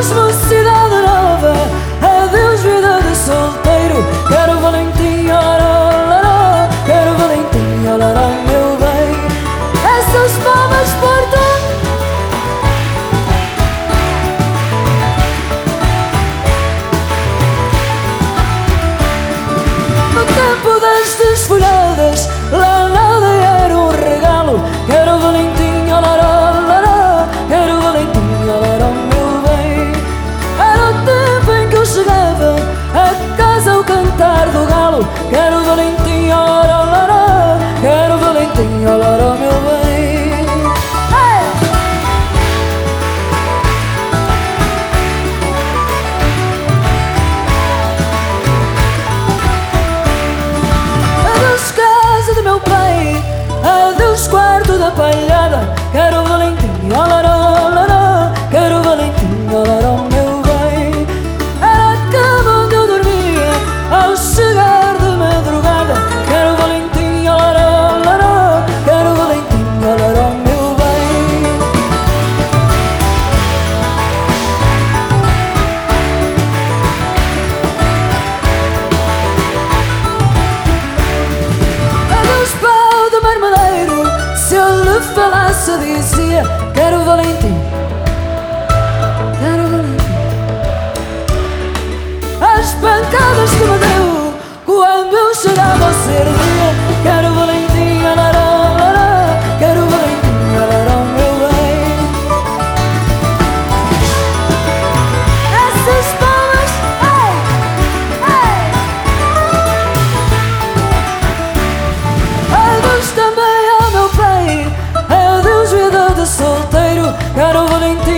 Adeus mocidade nova. Adeus vida de solteiro. Quero Valentim, lará, Quero Valentim, lará, meu bem. Essas palmas portam No tempo das desfolhadas Lá Adeus quarto da palhada Quero Valentim, olará, falasse dizia Quero Valentim. Quero Valentim. As pancadas que me deu Quando eu chegava ao ser dia Quero Valentim, também ao